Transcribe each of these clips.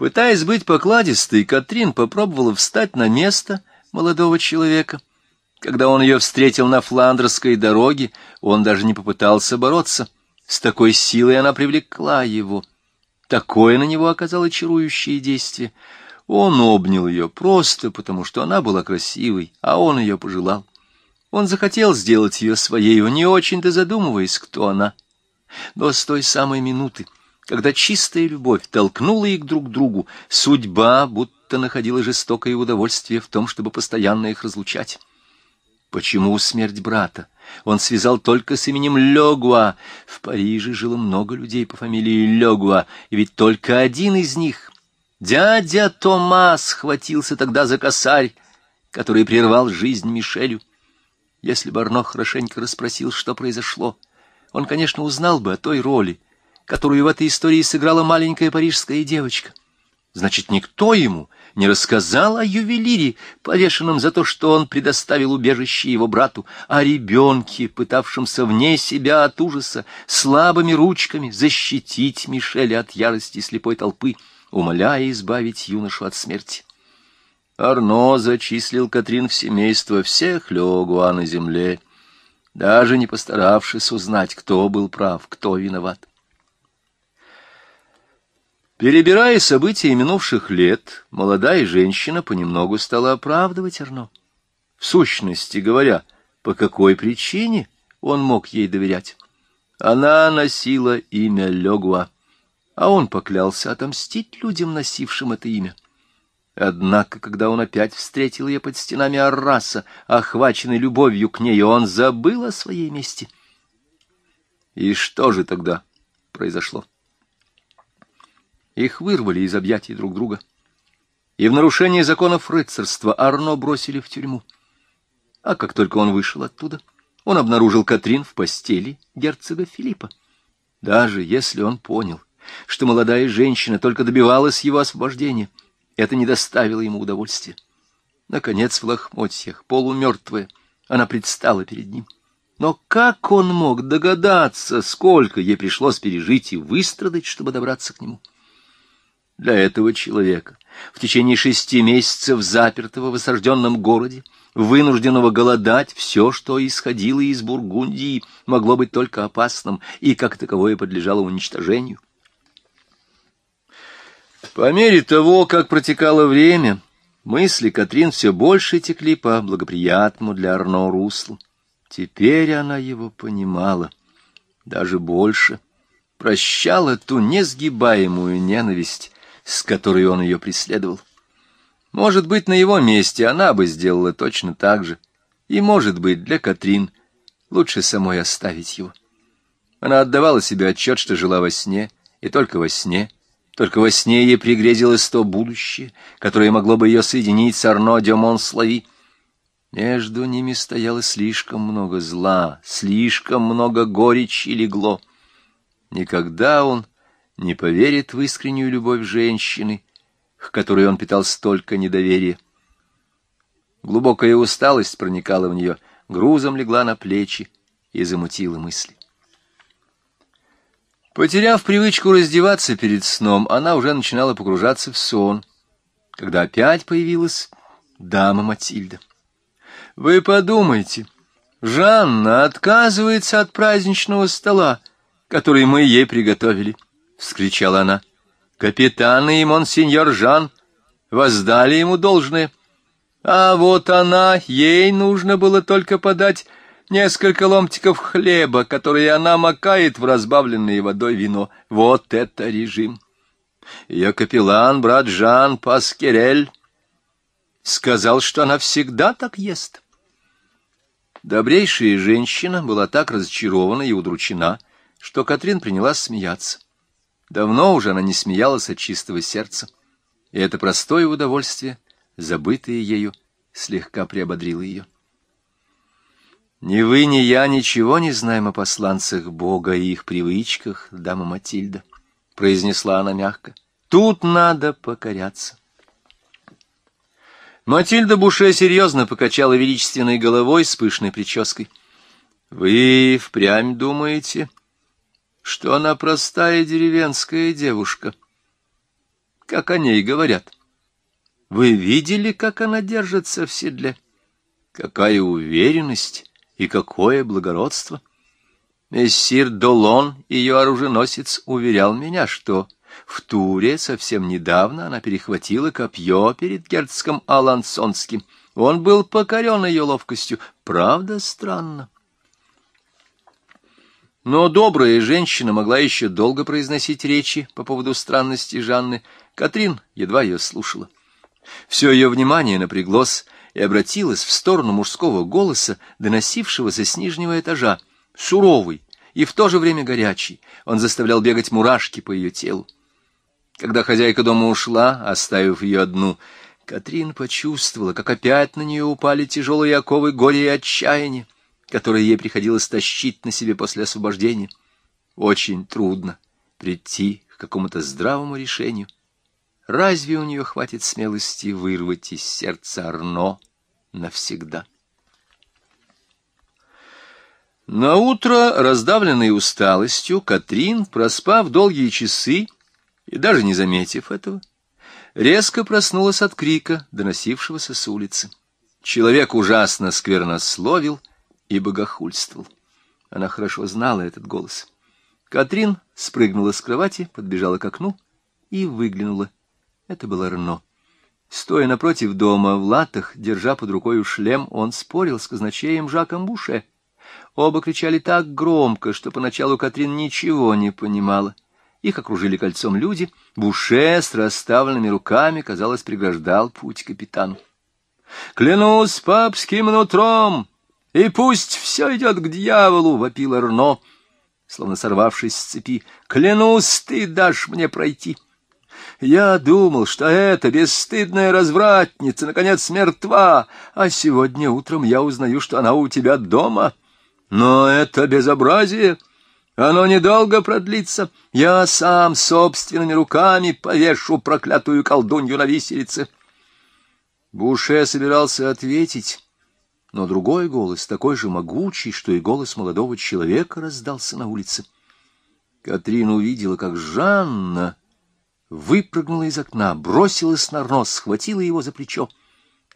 Пытаясь быть покладистой, Катрин попробовала встать на место молодого человека. Когда он ее встретил на фландерской дороге, он даже не попытался бороться. С такой силой она привлекла его. Такое на него оказало чарующее действие. Он обнял ее просто потому, что она была красивой, а он ее пожелал. Он захотел сделать ее своей, не очень-то задумываясь, кто она. Но с той самой минуты, когда чистая любовь толкнула их друг к другу, судьба будто находила жестокое удовольствие в том, чтобы постоянно их разлучать. Почему смерть брата? Он связал только с именем Легуа. В Париже жило много людей по фамилии Легуа, и ведь только один из них, дядя Томас, схватился тогда за косарь, который прервал жизнь Мишелю. Если бы Арно хорошенько расспросил, что произошло, он, конечно, узнал бы о той роли, которую в этой истории сыграла маленькая парижская девочка. Значит, никто ему не рассказал о ювелире, повешенном за то, что он предоставил убежище его брату, о ребенке, пытавшемся вне себя от ужаса слабыми ручками защитить Мишеля от ярости слепой толпы, умоляя избавить юношу от смерти. Арно зачислил Катрин в семейство всех Легуа на земле, даже не постаравшись узнать, кто был прав, кто виноват. Перебирая события минувших лет, молодая женщина понемногу стала оправдывать Арно. В сущности говоря, по какой причине он мог ей доверять? Она носила имя Легуа, а он поклялся отомстить людям, носившим это имя. Однако, когда он опять встретил ее под стенами Арраса, охваченный любовью к ней, он забыл о своей мести. И что же тогда произошло? Их вырвали из объятий друг друга. И в нарушение законов рыцарства Арно бросили в тюрьму. А как только он вышел оттуда, он обнаружил Катрин в постели герцога Филиппа. Даже если он понял, что молодая женщина только добивалась его освобождения, это не доставило ему удовольствия. Наконец, в лохмотьях, полумертвая, она предстала перед ним. Но как он мог догадаться, сколько ей пришлось пережить и выстрадать, чтобы добраться к нему? Для этого человека, в течение шести месяцев запертого в осажденном городе, вынужденного голодать, все, что исходило из Бургундии, могло быть только опасным и, как таковое, подлежало уничтожению. По мере того, как протекало время, мысли Катрин все больше текли по благоприятному для Арно руслу. Теперь она его понимала, даже больше, прощала ту несгибаемую ненависть, с которой он ее преследовал. Может быть, на его месте она бы сделала точно так же. И, может быть, для Катрин лучше самой оставить его. Она отдавала себе отчет, что жила во сне, и только во сне. Только во сне ей пригрезилось то будущее, которое могло бы ее соединить с Арно де Монслави. Между ними стояло слишком много зла, слишком много горечи легло. Никогда он не поверит в искреннюю любовь женщины, к которой он питал столько недоверия. Глубокая усталость проникала в нее, грузом легла на плечи и замутила мысли. Потеряв привычку раздеваться перед сном, она уже начинала погружаться в сон, когда опять появилась дама Матильда. «Вы подумайте, Жанна отказывается от праздничного стола, который мы ей приготовили». — вскричала она. «Капитан и монсеньор Жан воздали ему должное. А вот она, ей нужно было только подать несколько ломтиков хлеба, которые она макает в разбавленное водой вино. Вот это режим! Ее капеллан, брат Жан Паскерель, сказал, что она всегда так ест». Добрейшая женщина была так разочарована и удручена, что Катрин принялась смеяться. Давно уже она не смеялась от чистого сердца, и это простое удовольствие, забытое ею, слегка приободрило ее. «Ни вы, ни я ничего не знаем о посланцах Бога и их привычках, дама Матильда», — произнесла она мягко. «Тут надо покоряться». Матильда Буше серьезно покачала величественной головой с пышной прической. «Вы впрямь думаете, что она простая деревенская девушка. как о ней говорят. Вы видели, как она держится в седле? Какая уверенность и какое благородство! Мессир Долон, ее оруженосец, уверял меня, что в Туре совсем недавно она перехватила копье перед герцогом Алансонским. Он был покорен ее ловкостью. Правда, странно. Но добрая женщина могла еще долго произносить речи по поводу странности Жанны. Катрин едва ее слушала. Все ее внимание напряглось и обратилось в сторону мужского голоса, доносившегося с нижнего этажа. Суровый и в то же время горячий, он заставлял бегать мурашки по ее телу. Когда хозяйка дома ушла, оставив ее одну, Катрин почувствовала, как опять на нее упали тяжелые оковы горя и отчаяния, которые ей приходилось тащить на себе после освобождения. Очень трудно прийти к какому-то здравому решению. Разве у нее хватит смелости вырвать из сердца Арно навсегда? На утро, раздавленной усталостью, Катрин, проспав долгие часы, и даже не заметив этого, резко проснулась от крика, доносившегося с улицы. Человек ужасно сквернословил и богохульствовал. Она хорошо знала этот голос. Катрин спрыгнула с кровати, подбежала к окну и выглянула. Это было Рно. Стоя напротив дома в латах, держа под рукой шлем, он спорил с казначеем Жаком Буше. Оба кричали так громко, что поначалу Катрин ничего не понимала. Их окружили кольцом люди. Буше с расставленными руками, казалось, преграждал путь капитану. «Клянусь папским нутром, и пусть все идет к дьяволу!» — вопил Арно, словно сорвавшись с цепи. «Клянусь, ты дашь мне пройти!» Я думал, что эта бесстыдная развратница, наконец, мертва, а сегодня утром я узнаю, что она у тебя дома. Но это безобразие!» Оно недолго продлится. Я сам собственными руками повешу проклятую колдунью на виселице. Буше собирался ответить, но другой голос, такой же могучий, что и голос молодого человека, раздался на улице. Катрин увидела, как Жанна выпрыгнула из окна, бросилась на нос, схватила его за плечо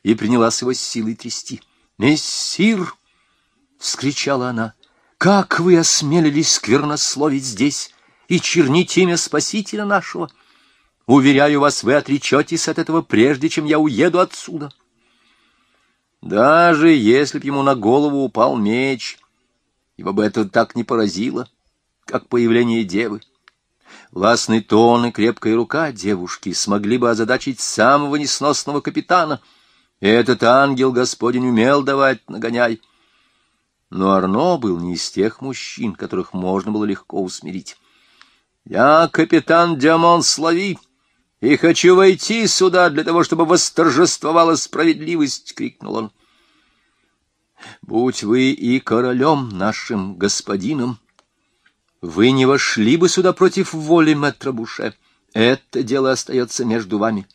и принялась его с силой трясти. «Мессир!» — вскричала она. Как вы осмелились сквернословить здесь и чернить имя Спасителя нашего? Уверяю вас, вы отречетесь от этого, прежде чем я уеду отсюда. Даже если б ему на голову упал меч, его бы это так не поразило, как появление девы. Властный тон и крепкая рука девушки смогли бы озадачить самого несносного капитана. Этот ангел Господень умел давать нагоняй. Но Арно был не из тех мужчин, которых можно было легко усмирить. «Я капитан Диамон Слави, и хочу войти сюда для того, чтобы восторжествовала справедливость!» — крикнул он. «Будь вы и королем нашим господином, вы не вошли бы сюда против воли мэтра Буше. Это дело остается между вами.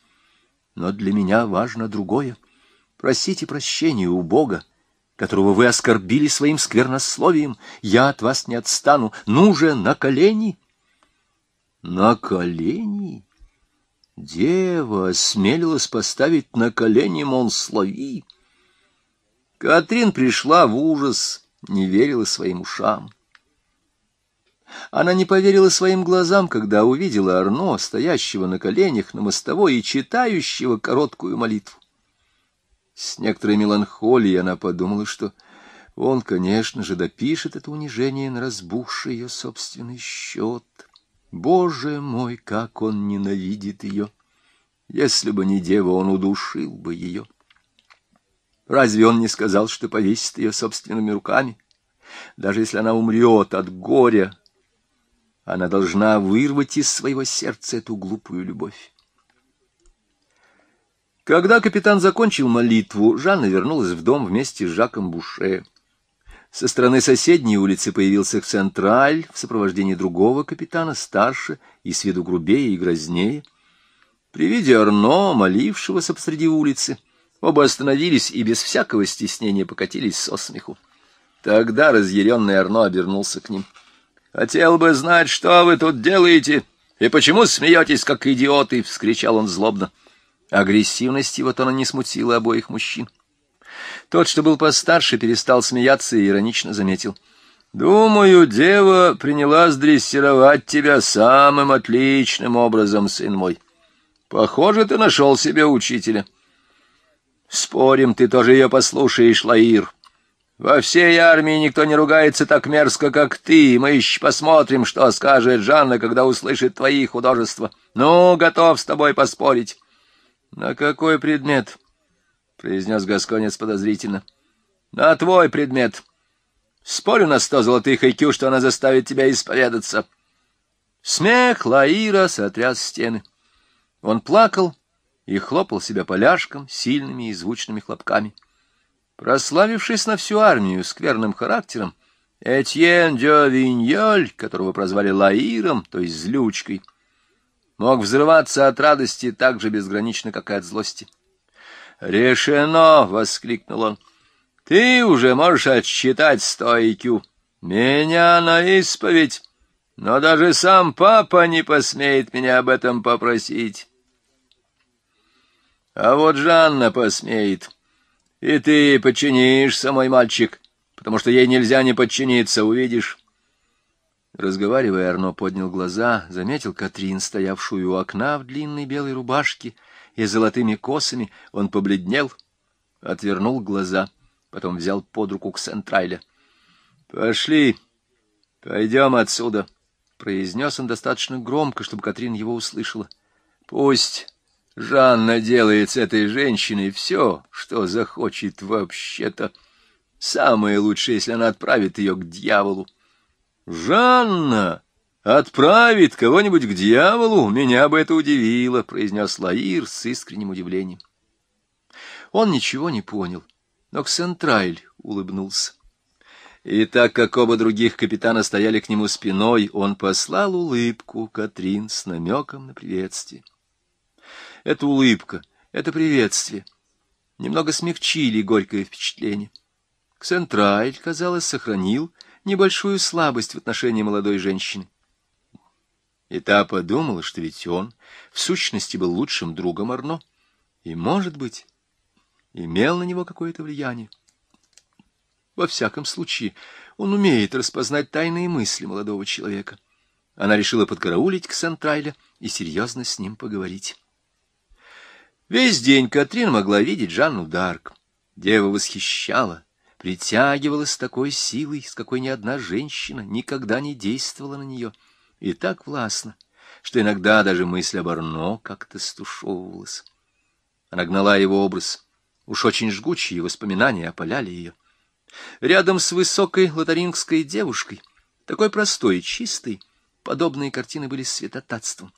Но для меня важно другое. Просите прощения у Бога которого вы оскорбили своим сквернословием. Я от вас не отстану. Ну же, на колени!» «На колени?» Дева осмелилась поставить на колени Монслави. Катрин пришла в ужас, не верила своим ушам. Она не поверила своим глазам, когда увидела Арно, стоящего на коленях на мостовой и читающего короткую молитву. С некоторой меланхолией она подумала, что он, конечно же, допишет это унижение на разбухший ее собственный счет. Боже мой, как он ненавидит ее! Если бы не дева, он удушил бы ее. Разве он не сказал, что повесит ее собственными руками? Даже если она умрет от горя, она должна вырвать из своего сердца эту глупую любовь. Когда капитан закончил молитву, Жанна вернулась в дом вместе с Жаком Буше. Со стороны соседней улицы появился Централь в сопровождении другого капитана, старше и с виду грубее и грознее. При виде Арно, молившегося посреди улицы, оба остановились и без всякого стеснения покатились со смеху. Тогда разъяренный Арно обернулся к ним. — Хотел бы знать, что вы тут делаете. И почему смеетесь, как идиоты? — вскричал он злобно. Агрессивность его тона не смутила обоих мужчин. Тот, что был постарше, перестал смеяться и иронично заметил. — Думаю, дева приняла сдрессировать тебя самым отличным образом, сын мой. Похоже, ты нашел себе учителя. Спорим, ты тоже ее послушаешь, Лаир. Во всей армии никто не ругается так мерзко, как ты. Мы еще посмотрим, что скажет Жанна, когда услышит твои художества. Ну, готов с тобой поспорить. — На какой предмет? — произнес Гасконец подозрительно. — На твой предмет. Спорю на сто золотых IQ, что она заставит тебя исповедаться. Смех Лаира сотряс стены. Он плакал и хлопал себя поляшком сильными и звучными хлопками. — Прославившись на всю армию скверным характером, Этьен де Виньоль, которого прозвали Лаиром, то есть Злючкой, мог взрываться от радости так же безгранично, как и от злости. «Решено!» — воскликнул он. «Ты уже можешь отсчитать стойкю. Меня на исповедь, но даже сам папа не посмеет меня об этом попросить. А вот Жанна посмеет». И ты подчинишься, мой мальчик, потому что ей нельзя не подчиниться, увидишь. Разговаривая, Арно поднял глаза, заметил Катрин, стоявшую у окна в длинной белой рубашке и золотыми косами. Он побледнел, отвернул глаза, потом взял под руку Ксентрайля. — Пошли, пойдем отсюда, — произнес он достаточно громко, чтобы Катрин его услышала. — Пусть Жанна делает с этой женщиной все, что захочет вообще-то. Самое лучшее, если она отправит ее к дьяволу. «Жанна отправит кого-нибудь к дьяволу? Меня бы это удивило», — произнес Лаир с искренним удивлением. Он ничего не понял, но Ксентрайль улыбнулся. И так как оба других капитана стояли к нему спиной, он послал улыбку Катрин с намеком на приветствие. Эта улыбка, это приветствие немного смягчили горькое впечатление. Ксентрайль, казалось, сохранил небольшую слабость в отношении молодой женщины. И та подумала, что ведь он в сущности был лучшим другом Арно, и, может быть, имел на него какое-то влияние. Во всяком случае, он умеет распознать тайные мысли молодого человека. Она решила подкараулить Ксентрайля и серьезно с ним поговорить. Весь день Катрин могла видеть Жанну Дарк. Дева восхищала, притягивала с такой силой, с какой ни одна женщина никогда не действовала на нее, и так властно, что иногда даже мысль об Арно как-то стушевывалась. Она гнала его образ, уж очень жгучие воспоминания опаляли ее. Рядом с высокой лотарингской девушкой, такой простой и чистой, подобные картины были святотатством.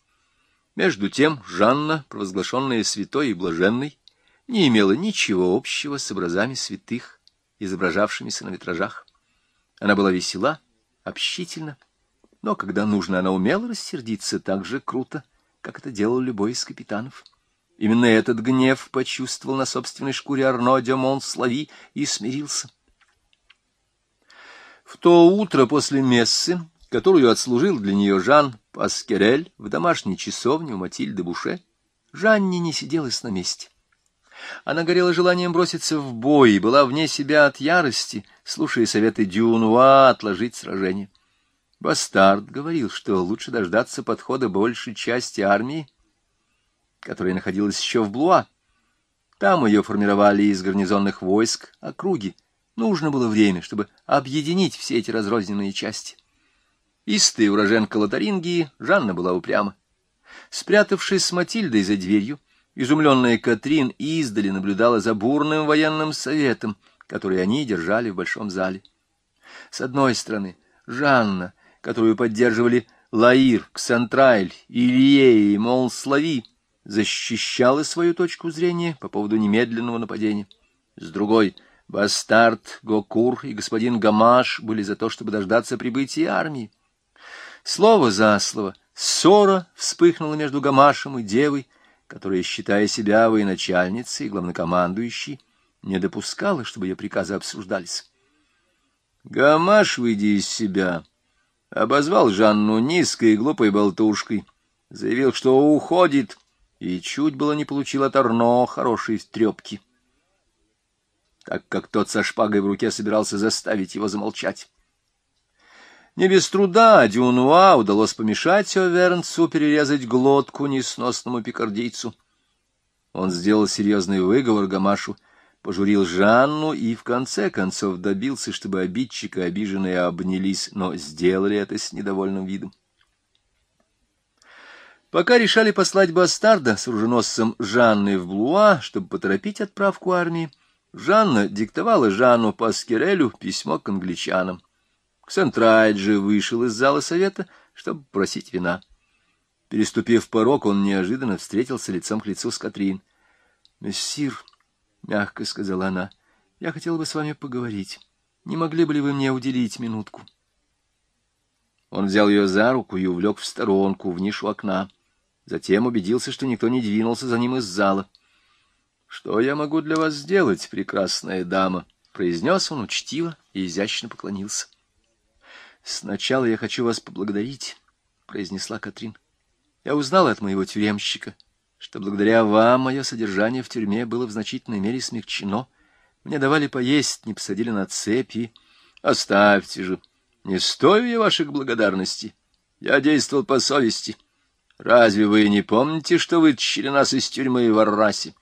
Между тем Жанна, провозглашенная святой и блаженной, не имела ничего общего с образами святых, изображавшимися на витражах. Она была весела, общительна, но когда нужно, она умела рассердиться так же круто, как это делал любой из капитанов. Именно этот гнев почувствовал на собственной шкуре Арно де Монслави и смирился. В то утро после мессы, которую отслужил для нее Жан, Паскерель в домашней часовне у Матильды Буше, Жанне не сиделась на месте. Она горела желанием броситься в бой и была вне себя от ярости, слушая советы Дюнуа отложить сражение. Бастард говорил, что лучше дождаться подхода большей части армии, которая находилась еще в Блуа. Там ее формировали из гарнизонных войск округи. Нужно было время, чтобы объединить все эти разрозненные части. Истая уроженка Лотарингии, Жанна была упряма. Спрятавшись с Матильдой за дверью, изумленная Катрин издали наблюдала за бурным военным советом, который они держали в большом зале. С одной стороны, Жанна, которую поддерживали Лаир, Ксантрайль, Илье и Молслави, защищала свою точку зрения по поводу немедленного нападения. С другой — Бастард, Гокур и господин Гамаш были за то, чтобы дождаться прибытия армии. Слово за слово, ссора вспыхнула между Гамашем и девой, которая, считая себя военачальницей и главнокомандующей, не допускала, чтобы ее приказы обсуждались. Гамаш, выйдя из себя, обозвал Жанну низкой и глупой болтушкой заявил, что уходит, и чуть было не получил от Арно хорошей трепки, так как тот со шпагой в руке собирался заставить его замолчать. Не без труда Дюнуа удалось помешать Овернцу перерезать глотку несносному пикардийцу. Он сделал серьезный выговор Гамашу, пожурил Жанну и в конце концов добился, чтобы обидчик и обиженные обнялись, но сделали это с недовольным видом. Пока решали послать бастарда с оруженосцем Жанны в Блуа, чтобы поторопить отправку армии, Жанна диктовала Жанну Паскерелю письмо к англичанам. Ксентрайд же вышел из зала совета, чтобы просить вина. Переступив порог, он неожиданно встретился лицом к лицу с Катрин. — Мессир, — мягко сказала она, — я хотела бы с вами поговорить. Не могли бы ли вы мне уделить минутку? Он взял ее за руку и увлек в сторонку, в нишу окна. Затем убедился, что никто не двинулся за ним из зала. — Что я могу для вас сделать, прекрасная дама? — произнес он учтиво и изящно поклонился. — Сначала я хочу вас поблагодарить, — произнесла Катрин. — Я узнала от моего тюремщика, что благодаря вам мое содержание в тюрьме было в значительной мере смягчено. Мне давали поесть, не посадили на цепи. Оставьте же, не стою я ваших благодарностей. Я действовал по совести. — Разве вы не помните, что вытащили нас из тюрьмы в Аррасе?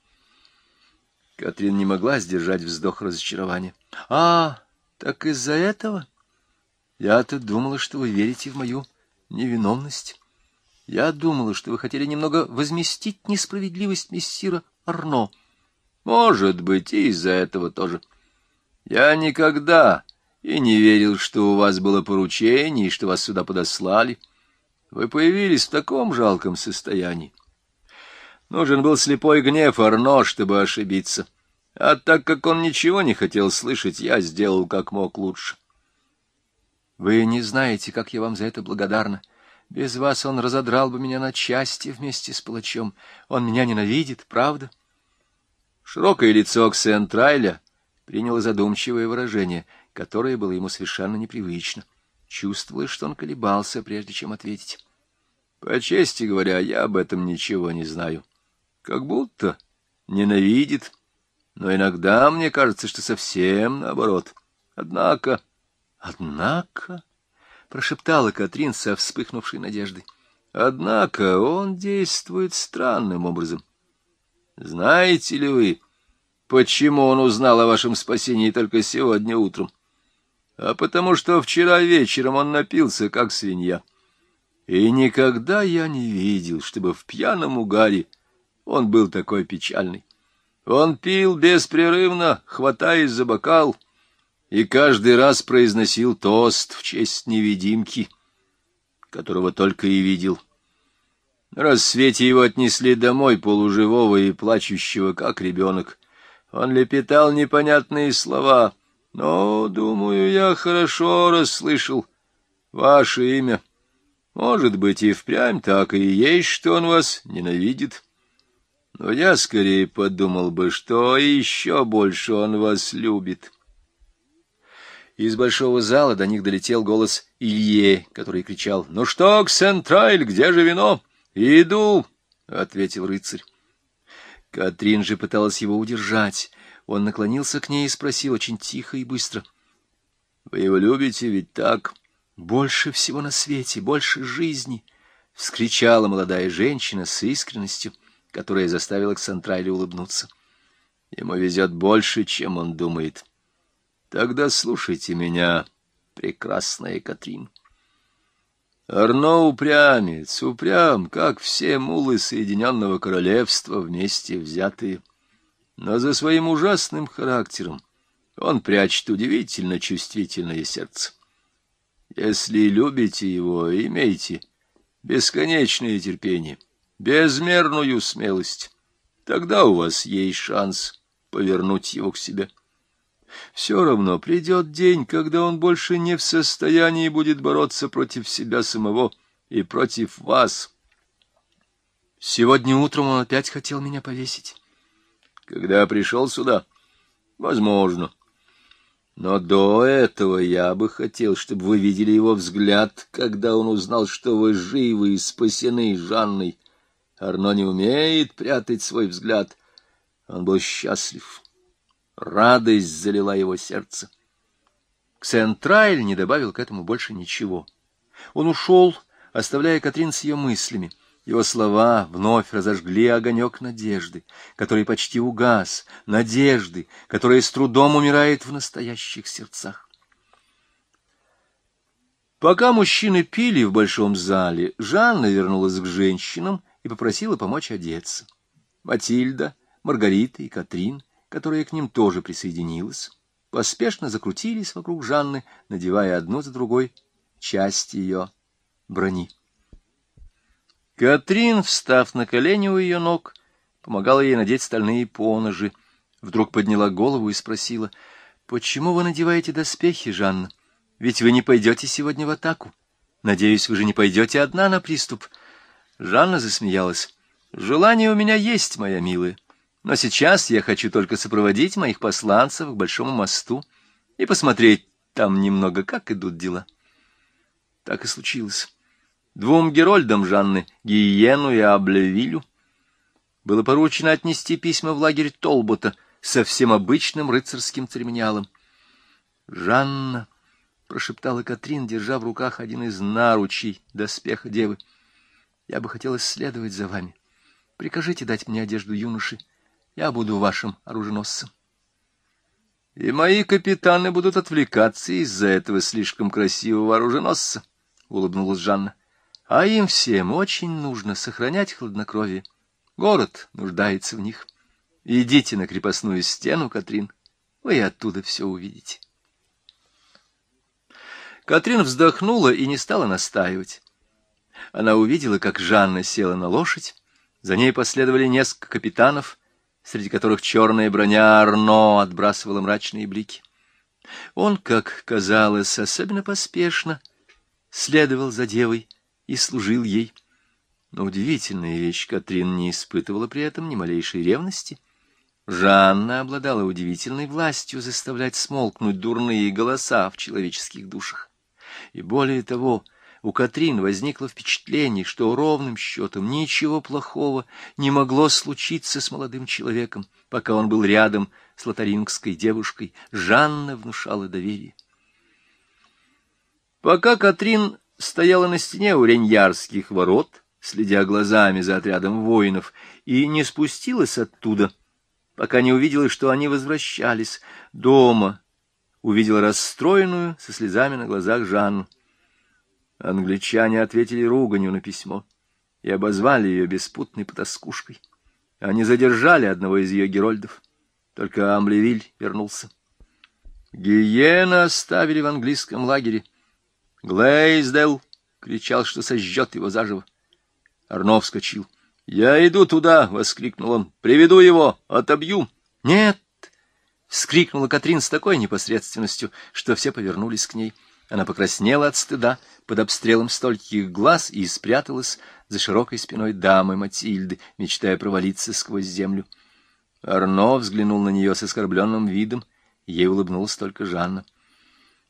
Катрин не могла сдержать вздох разочарования. — А, так из-за этого? Я-то думала, что вы верите в мою невиновность. Я думала, что вы хотели немного возместить несправедливость мессира Арно. Может быть, и из-за этого тоже. Я никогда и не верил, что у вас было поручение, и что вас сюда подослали. — вы появились в таком жалком состоянии. Нужен был слепой гнев Арно, чтобы ошибиться. А так как он ничего не хотел слышать, я сделал как мог лучше. Вы не знаете, как я вам за это благодарна. Без вас он разодрал бы меня на части вместе с палачом. Он меня ненавидит, правда? Широкое лицо Ксентрайля приняло задумчивое выражение, которое было ему совершенно непривычно. Чувствовалось, что он колебался, прежде чем ответить. По чести говоря, я об этом ничего не знаю. Как будто ненавидит, но иногда мне кажется, что совсем наоборот. Однако... Однако... — прошептала Катрин со вспыхнувшей надеждой. Однако он действует странным образом. Знаете ли вы, почему он узнал о вашем спасении только сегодня утром? — а потому что вчера вечером он напился, как свинья. И никогда я не видел, чтобы в пьяном угаре он был такой печальный. Он пил беспрерывно, хватаясь за бокал, и каждый раз произносил тост в честь невидимки, которого только и видел. На рассвете его отнесли домой полуживого и плачущего, как ребенок. Он лепетал непонятные слова — но, думаю, я хорошо расслышал ваше имя. Может быть, и впрямь так и есть, что он вас ненавидит. Но я скорее подумал бы, что еще больше он вас любит. Из большого зала до них долетел голос Илье, который кричал, «Ну что, Ксентрайль, где же вино?» «Иду», — ответил рыцарь. Катрин же пыталась его удержать, он наклонился к ней и спросил очень тихо и быстро. — Вы его любите ведь так? — Больше всего на свете, больше жизни! — вскричала молодая женщина с искренностью, которая заставила Ксантрайля улыбнуться. — Ему везет больше, чем он думает. Тогда слушайте меня, прекрасная Катрин. Арно упрямец, упрям, как все мулы Соединенного Королевства вместе взятые. — но за своим ужасным характером он прячет удивительно чувствительное сердце. Если любите его, имейте бесконечное терпение, безмерную смелость. Тогда у вас есть шанс повернуть его к себе. Все равно придет день, когда он больше не в состоянии будет бороться против себя самого и против вас. Сегодня утром он опять хотел меня повесить. Когда пришел сюда? Возможно. Но до этого я бы хотел, чтобы вы видели его взгляд, когда он узнал, что вы живы и спасены Жанной. Арно не умеет прятать свой взгляд. Он был счастлив. Радость залила его сердце. Ксентрайль не добавил к этому больше ничего. Он ушел, оставляя Катрин с ее мыслями. Его слова вновь разожгли огонек надежды, который почти угас, надежды, которая с трудом умирает в настоящих сердцах. Пока мужчины пили в большом зале, Жанна вернулась к женщинам и попросила помочь одеться. Матильда, Маргарита и Катрин, которая к ним тоже присоединилась, поспешно закрутились вокруг Жанны, надевая одну за другой часть ее брони. Катрин, встав на колени у ее ног, помогала ей надеть стальные поножи. Вдруг подняла голову и спросила, «Почему вы надеваете доспехи, Жанна? Ведь вы не пойдете сегодня в атаку. Надеюсь, вы же не пойдете одна на приступ». Жанна засмеялась. «Желание у меня есть, моя милая, но сейчас я хочу только сопроводить моих посланцев к Большому мосту и посмотреть там немного, как идут дела». Так и случилось. Двум герольдам Жанны, Гиену и Аблевилю, было поручено отнести письма в лагерь Толбота со всем обычным рыцарским церемониалом. «Жанна», — прошептала Катрин, держа в руках один из наручей доспеха девы, — «я бы хотела следовать за вами. Прикажите дать мне одежду юноши, я буду вашим оруженосцем». «И мои капитаны будут отвлекаться из-за этого слишком красивого оруженосца», — улыбнулась Жанна. А им всем очень нужно сохранять хладнокровие. Город нуждается в них. Идите на крепостную стену, Катрин, вы оттуда все увидите. Катрин вздохнула и не стала настаивать. Она увидела, как Жанна села на лошадь, за ней последовали несколько капитанов, среди которых черная броня Арно отбрасывала мрачные блики. Он, как казалось, особенно поспешно следовал за девой, и служил ей. Но удивительная вещь, Катрин не испытывала при этом ни малейшей ревности. Жанна обладала удивительной властью заставлять смолкнуть дурные голоса в человеческих душах. И более того, у Катрин возникло впечатление, что ровным счетом ничего плохого не могло случиться с молодым человеком, пока он был рядом с лотарингской девушкой. Жанна внушала доверие. Пока Катрин стояла на стене у Реньярских ворот, следя глазами за отрядом воинов, и не спустилась оттуда, пока не увидела, что они возвращались. Дома увидела расстроенную, со слезами на глазах Жанну. Англичане ответили руганью на письмо и обозвали ее беспутной потаскушкой. Они задержали одного из ее герольдов. Только Амлевиль вернулся. Гиена оставили в английском лагере — Глейздел кричал, что сожжет его заживо. Арно вскочил. — Я иду туда! — воскликнул он. — Приведу его! Отобью! — Нет! — вскрикнула Катрин с такой непосредственностью, что все повернулись к ней. Она покраснела от стыда под обстрелом стольких глаз и спряталась за широкой спиной дамы Матильды, мечтая провалиться сквозь землю. Арно взглянул на нее с оскорбленным видом, ей улыбнулась только Жанна.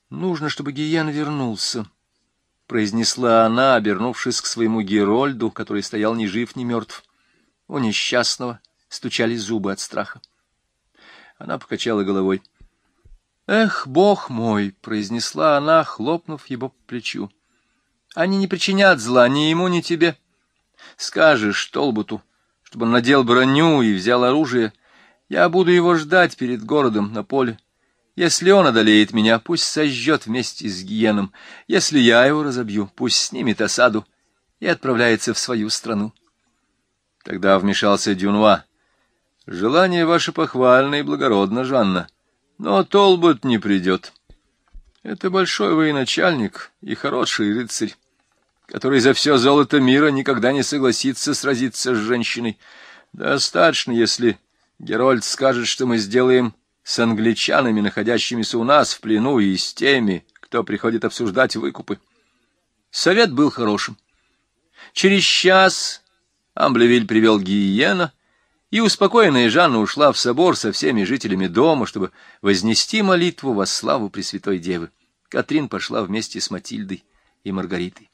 Нужно, чтобы Гиен вернулся, — произнесла она, обернувшись к своему Герольду, который стоял ни жив, ни мертв. У несчастного стучали зубы от страха. Она покачала головой. — Эх, бог мой! — произнесла она, хлопнув его по плечу. — Они не причинят зла ни ему, ни тебе. Скажешь Толбуту, чтобы он надел броню и взял оружие. Я буду его ждать перед городом на поле. — если он одолеет меня, пусть сожжет вместе с гиеном. Если я его разобью, пусть снимет осаду и отправляется в свою страну. Тогда вмешался Дюнуа. Желание ваше похвально и благородно, Жанна, но Толбот не придет. Это большой военачальник и хороший рыцарь, который за все золото мира никогда не согласится сразиться с женщиной. Достаточно, если Герольд скажет, что мы сделаем с англичанами, находящимися у нас в плену, и с теми, кто приходит обсуждать выкупы. Совет был хорошим. Через час Амблевиль привел Гиена, и успокоенная Жанна ушла в собор со всеми жителями дома, чтобы вознести молитву во славу Пресвятой Девы. Катрин пошла вместе с Матильдой и Маргаритой.